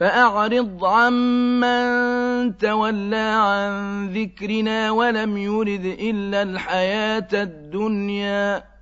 فأعرض عمن تولى عن ذكرنا ولم يرد إلا الحياة الدنيا.